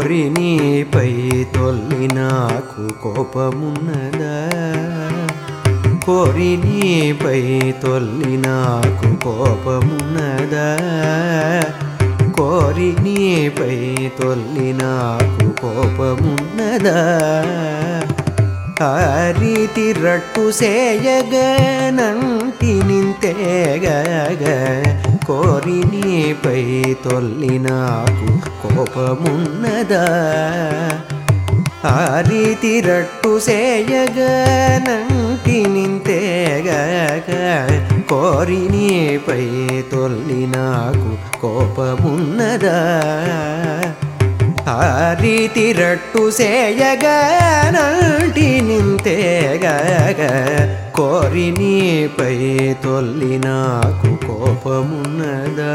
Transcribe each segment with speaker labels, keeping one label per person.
Speaker 1: కోరి నీపై తొల్లి నాకు కోపమున్నదా? కోరి నీపై తొల్లి నాకు కోపమున్నదా? కోరి నీపై తొల్లి నాకు కోపమున్నదా? ఆ రీతి రట్టు సేయగనంటి నింతేగగ కోరి నీపై తొల్లి నాకు కోపమున్నదా? ఆ రీతి రట్టు సేయగనంటి నింతేగగ కోరి నీపై తొల్లి నాకు కోపమున్నదా? ఆ రీతి రట్టు సేయగనంటి నింతేగగ కోరి నీపై తొల్లి నాకు కోపమున్నదా?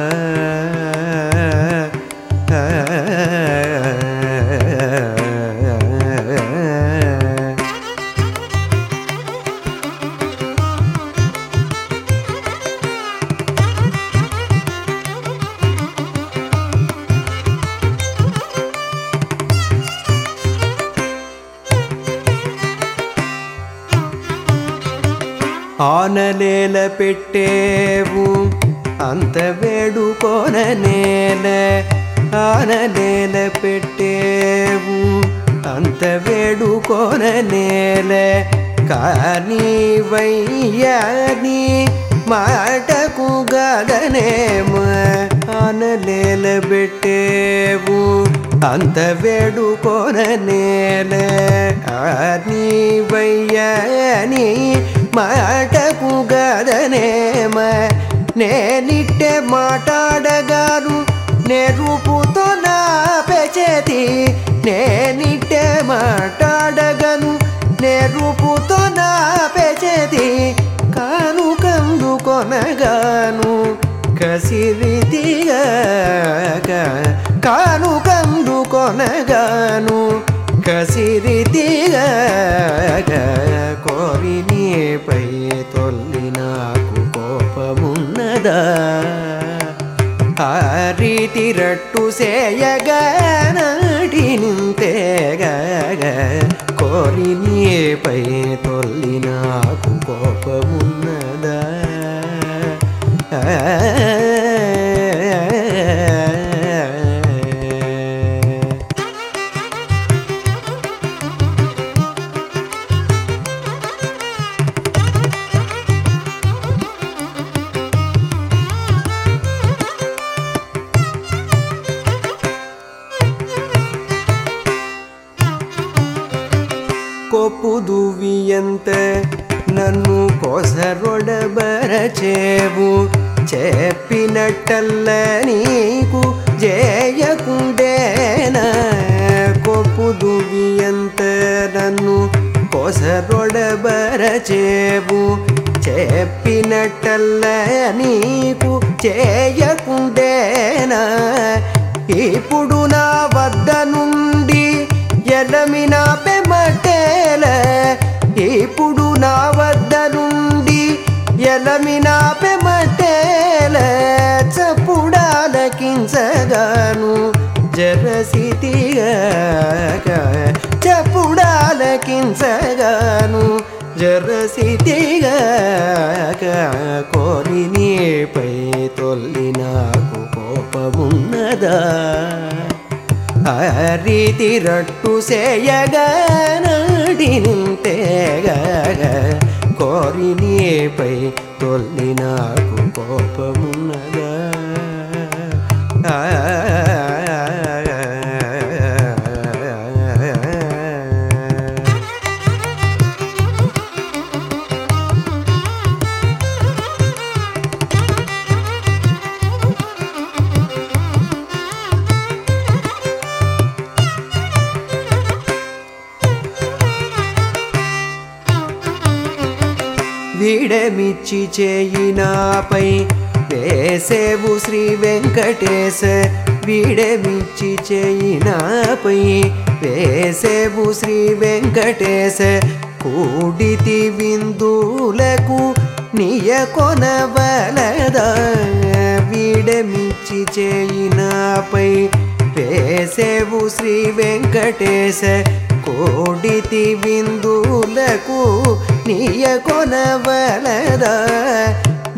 Speaker 1: ఆనలేల పెట్టేవు అంత వేడుకోన నేల ఆనలేల పెట్టేవు అంత వేడుకోన నేల కానీ వయ్యాని మాటకు గదనేమ ఆనలేల పెట్టేవు అంత వేడుకోన నేల అని వయ్యాని మాటకు గదనేమ నేనిట్టే మాట్లాడగాను నెరుపుతో నా పెచేతి. నేనిట్టే మాట్లాడగను నెరుపుతో నా పెచేతి. కాను కందు కొనగాను కసిరితిగా కాను కందు కొనగాను కసిరితిగా కోరి నీపై తొల్లి నాకు కోపమున్నదా ఆ రీతి రట్టు సేయగనటి నింతేగగ కోరి నీపై తొల్లి నాకు కోపమున్నదా కొప్పుదువియంత నన్ను కొసరొడబరచేవు. చెప్పినట్టల్ల నీకు జేయకుండేన? కొప్పుదువియంత నన్ను కొసరొడబరచేవు. చెప్పినట్టల్ల నీకు చేయకుండేనా ఇప్పుడు నా వద్ద నుండి ఎలమిన పెమటేలే ఇప్పుడు నా వద్ద నుండి ఎలమిన పెమటేల చప్పుడాలకించగాను జరసితిగా చప్పుడాలకించగాను జరసితిగా కోరి నీపై తొల్లి నాకు కోపమున్నదా? ఆ రీతి రట్టు సేయగనడి నింతేగగ కోరి నీపై తొల్లి నాకు కోపమున్నదా వీడమిచ్చి చేయినాపై వేసేవు శ్రీ వెంకటేశ వీడమిచ్చి చేయినాపై వేసేవు శ్రీ వెంకటేశ. కూడితి విందులకు నియ కొనవలదా వీడమిచ్చి చేయినాపై వేసేవు శ్రీ వెంకటేశ. కోడితి విందులకు నీయ కొనవలదా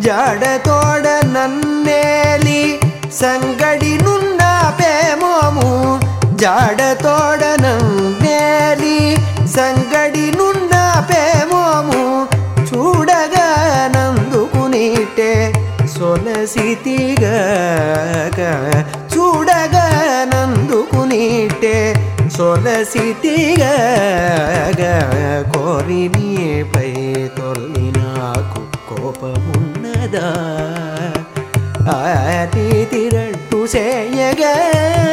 Speaker 1: జాడతోడ నన్నేలి సంగడి నున్న పేమోము జాడతోడ నన్నేలి సంగడి నున్న పేమోము చూడగా నందుకునిటే సొలసితిగా ಸೊಲಸಿತಿಗ ಕೋರಿ ನೀ ಪೈ ತೊಲ್ಲಿನಾಕು ಕೋಪಮುನ್ನದ ಆತಿ ತಿರಟ್ಟು ಸೇಯಗ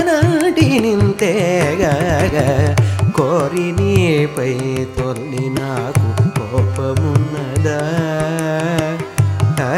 Speaker 1: ನಾಟಿ ನಿಂತೆಗ ಕೋರಿ ನೀ ಪೈ ತೊಲ್ಲಿನಾಕು ಕೋಪಮುನ್ನದ ಆ